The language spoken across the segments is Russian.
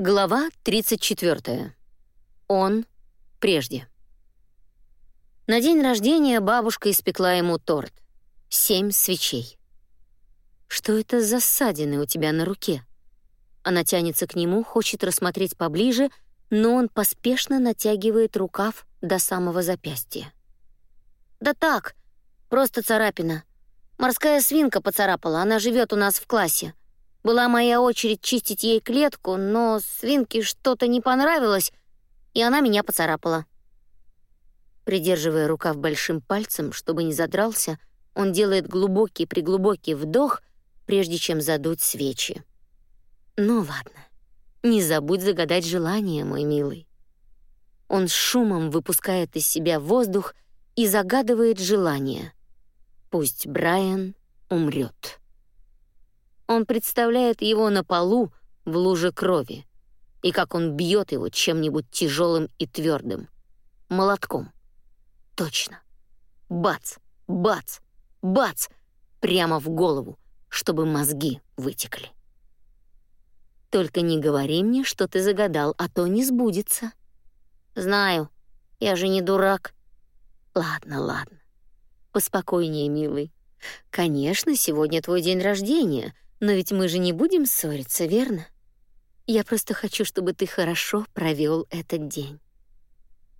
Глава 34. Он прежде. На день рождения бабушка испекла ему торт. Семь свечей. «Что это за ссадины у тебя на руке?» Она тянется к нему, хочет рассмотреть поближе, но он поспешно натягивает рукав до самого запястья. «Да так, просто царапина. Морская свинка поцарапала, она живет у нас в классе. Была моя очередь чистить ей клетку, но свинке что-то не понравилось, и она меня поцарапала. Придерживая рукав большим пальцем, чтобы не задрался, он делает глубокий-преглубокий вдох, прежде чем задуть свечи. «Ну ладно, не забудь загадать желание, мой милый». Он с шумом выпускает из себя воздух и загадывает желание. Пусть Брайан умрет. Он представляет его на полу в луже крови, и как он бьет его чем-нибудь тяжелым и твердым. Молотком. Точно. Бац, бац, бац, прямо в голову, чтобы мозги вытекли. Только не говори мне, что ты загадал, а то не сбудется. Знаю, я же не дурак. Ладно, ладно. Поспокойнее, милый. Конечно, сегодня твой день рождения — но ведь мы же не будем ссориться, верно? Я просто хочу, чтобы ты хорошо провел этот день.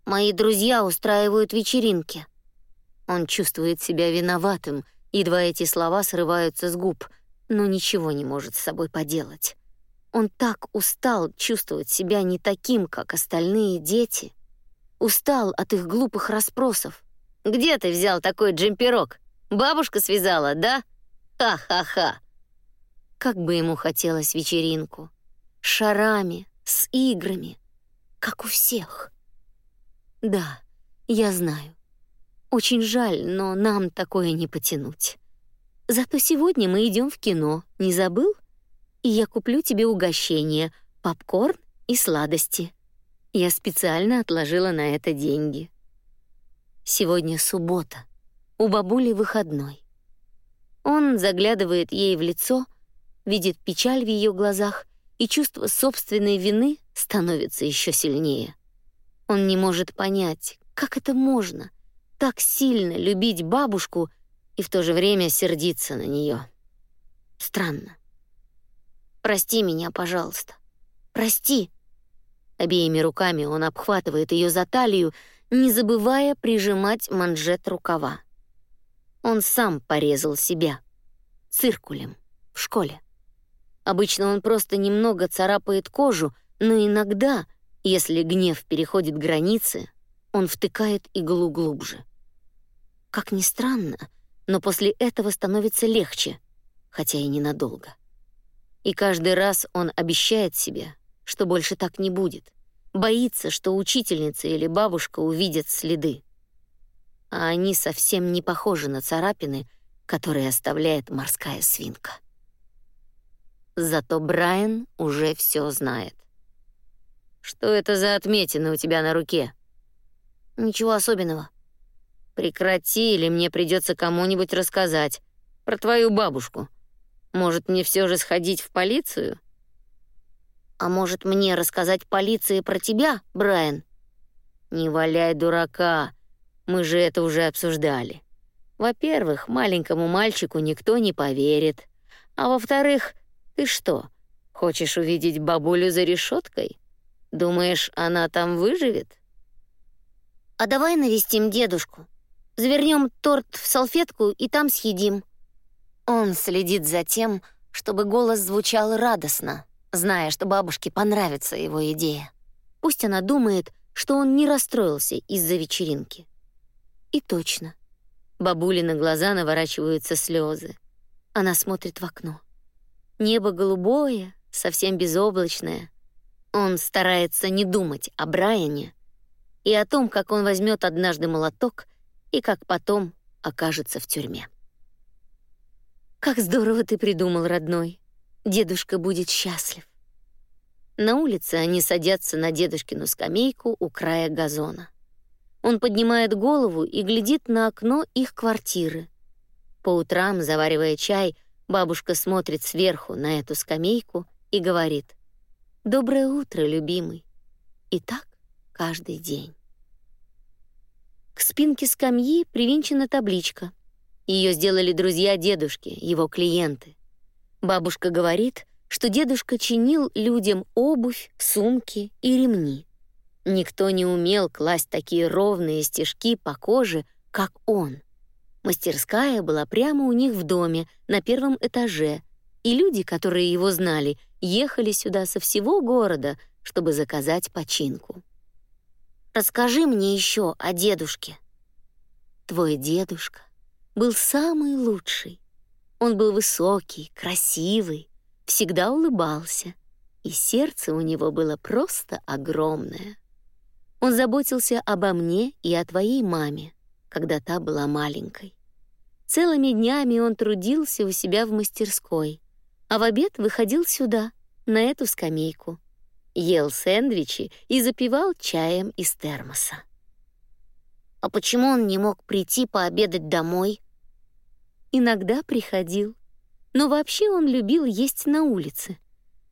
Мои друзья устраивают вечеринки. Он чувствует себя виноватым, едва эти слова срываются с губ, но ничего не может с собой поделать. Он так устал чувствовать себя не таким, как остальные дети. Устал от их глупых расспросов. «Где ты взял такой джемперок? Бабушка связала, да? Ха-ха-ха!» Как бы ему хотелось вечеринку. Шарами, с играми, как у всех. Да, я знаю. Очень жаль, но нам такое не потянуть. Зато сегодня мы идем в кино, не забыл? И я куплю тебе угощение, попкорн и сладости. Я специально отложила на это деньги. Сегодня суббота. У бабули выходной. Он заглядывает ей в лицо — видит печаль в ее глазах, и чувство собственной вины становится еще сильнее. Он не может понять, как это можно так сильно любить бабушку и в то же время сердиться на нее. Странно. Прости меня, пожалуйста. Прости. Обеими руками он обхватывает ее за талию, не забывая прижимать манжет рукава. Он сам порезал себя циркулем в школе. Обычно он просто немного царапает кожу, но иногда, если гнев переходит границы, он втыкает иглу глубже. Как ни странно, но после этого становится легче, хотя и ненадолго. И каждый раз он обещает себе, что больше так не будет. Боится, что учительница или бабушка увидят следы. А они совсем не похожи на царапины, которые оставляет морская свинка. Зато Брайан уже все знает. Что это за отметины у тебя на руке? Ничего особенного. Прекрати, или мне придется кому-нибудь рассказать про твою бабушку. Может, мне все же сходить в полицию? А может, мне рассказать полиции про тебя, Брайан? Не валяй дурака. Мы же это уже обсуждали. Во-первых, маленькому мальчику никто не поверит. А во-вторых, ты что, хочешь увидеть бабулю за решеткой? Думаешь, она там выживет? А давай навестим дедушку. Завернем торт в салфетку и там съедим. Он следит за тем, чтобы голос звучал радостно, зная, что бабушке понравится его идея. Пусть она думает, что он не расстроился из-за вечеринки. И точно. Бабулины глаза наворачиваются слезы. Она смотрит в окно. Небо голубое, совсем безоблачное. Он старается не думать о Брайане и о том, как он возьмет однажды молоток и как потом окажется в тюрьме. Как здорово ты придумал, родной. Дедушка будет счастлив. На улице они садятся на дедушкину скамейку у края газона. Он поднимает голову и глядит на окно их квартиры. По утрам, заваривая чай, Бабушка смотрит сверху на эту скамейку и говорит: «Доброе утро, любимый». И так каждый день. К спинке скамьи привинчена табличка. Ее сделали друзья дедушки, его клиенты. Бабушка говорит, что дедушка чинил людям обувь, сумки и ремни. Никто не умел класть такие ровные стежки по коже, как он. Мастерская была прямо у них в доме, на первом этаже, и люди, которые его знали, ехали сюда со всего города, чтобы заказать починку. «Расскажи мне еще о дедушке». «Твой дедушка был самый лучший. Он был высокий, красивый, всегда улыбался, и сердце у него было просто огромное. Он заботился обо мне и о твоей маме, когда та была маленькой. Целыми днями он трудился у себя в мастерской, а в обед выходил сюда, на эту скамейку, ел сэндвичи и запивал чаем из термоса. А почему он не мог прийти пообедать домой? Иногда приходил, но вообще он любил есть на улице.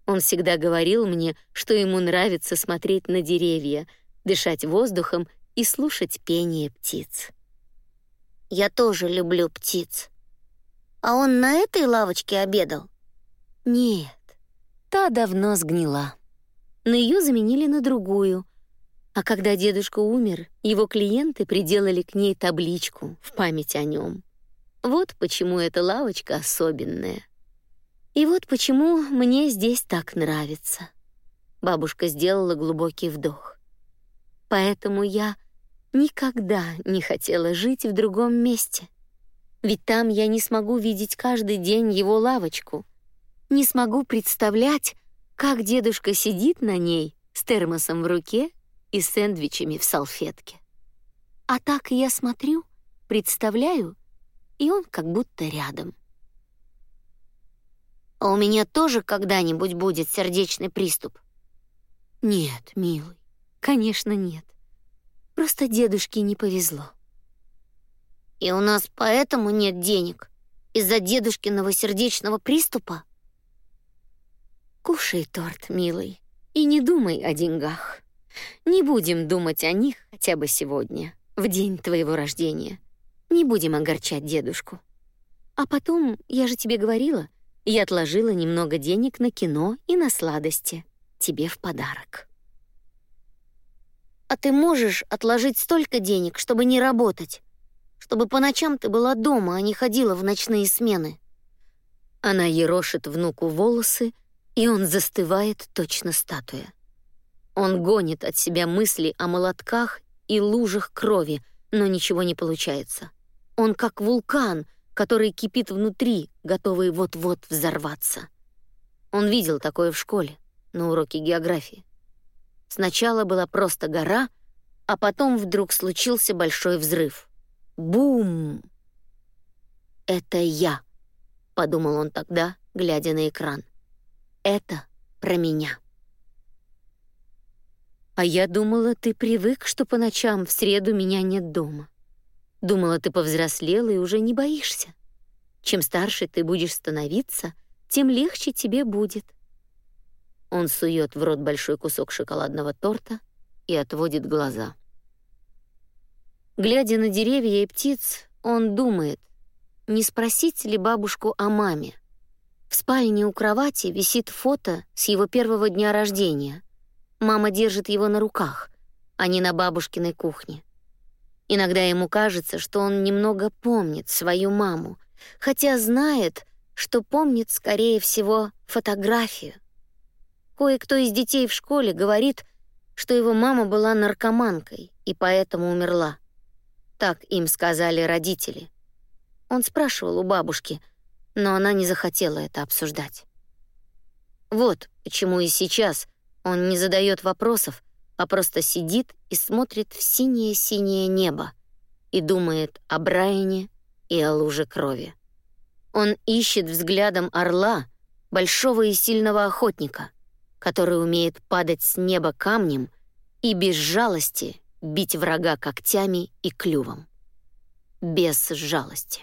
Он всегда говорил мне, что ему нравится смотреть на деревья, дышать воздухом и слушать пение птиц. Я тоже люблю птиц. А он на этой лавочке обедал? Нет, та давно сгнила. Но ее заменили на другую. А когда дедушка умер, его клиенты приделали к ней табличку в память о нем. Вот почему эта лавочка особенная. И вот почему мне здесь так нравится. Бабушка сделала глубокий вдох. Поэтому я никогда не хотела жить в другом месте. Ведь там я не смогу видеть каждый день его лавочку, не смогу представлять, как дедушка сидит на ней с термосом в руке и сэндвичами в салфетке. А так я смотрю, представляю, и он как будто рядом. А у меня тоже когда-нибудь будет сердечный приступ? Нет, милый. Конечно, нет. Просто дедушке не повезло. И у нас поэтому нет денег из-за дедушкиного сердечного приступа. Кушай торт, милый, и не думай о деньгах. Не будем думать о них хотя бы сегодня, в день твоего рождения. Не будем огорчать дедушку. А потом, я же тебе говорила, я отложила немного денег на кино и на сладости тебе в подарок. А ты можешь отложить столько денег, чтобы не работать, чтобы по ночам ты была дома, а не ходила в ночные смены. Она ерошит внуку волосы, и он застывает точно статуя. Он гонит от себя мысли о молотках и лужах крови, но ничего не получается. Он как вулкан, который кипит внутри, готовый вот-вот взорваться. Он видел такое в школе, на уроке географии. Сначала была просто гора, а потом вдруг случился большой взрыв. Бум! Это я, подумал он тогда, глядя на экран. Это про меня. А я думала, ты привык, что по ночам в среду меня нет дома. Думала, ты повзрослела и уже не боишься. Чем старше ты будешь становиться, тем легче тебе будет. Он сует в рот большой кусок шоколадного торта и отводит глаза. Глядя на деревья и птиц, он думает, не спросить ли бабушку о маме. В спальне у кровати висит фото с его первого дня рождения. Мама держит его на руках, а не на бабушкиной кухне. Иногда ему кажется, что он немного помнит свою маму, хотя знает, что помнит, скорее всего, фотографию. Кое-кто из детей в школе говорит, что его мама была наркоманкой и поэтому умерла. Так им сказали родители. Он спрашивал у бабушки, но она не захотела это обсуждать. Вот почему и сейчас он не задает вопросов, а просто сидит и смотрит в синее-синее небо и думает о Брайане и о луже крови. Он ищет взглядом орла, большого и сильного охотника, который умеет падать с неба камнем и без жалости бить врага когтями и клювом. Без жалости.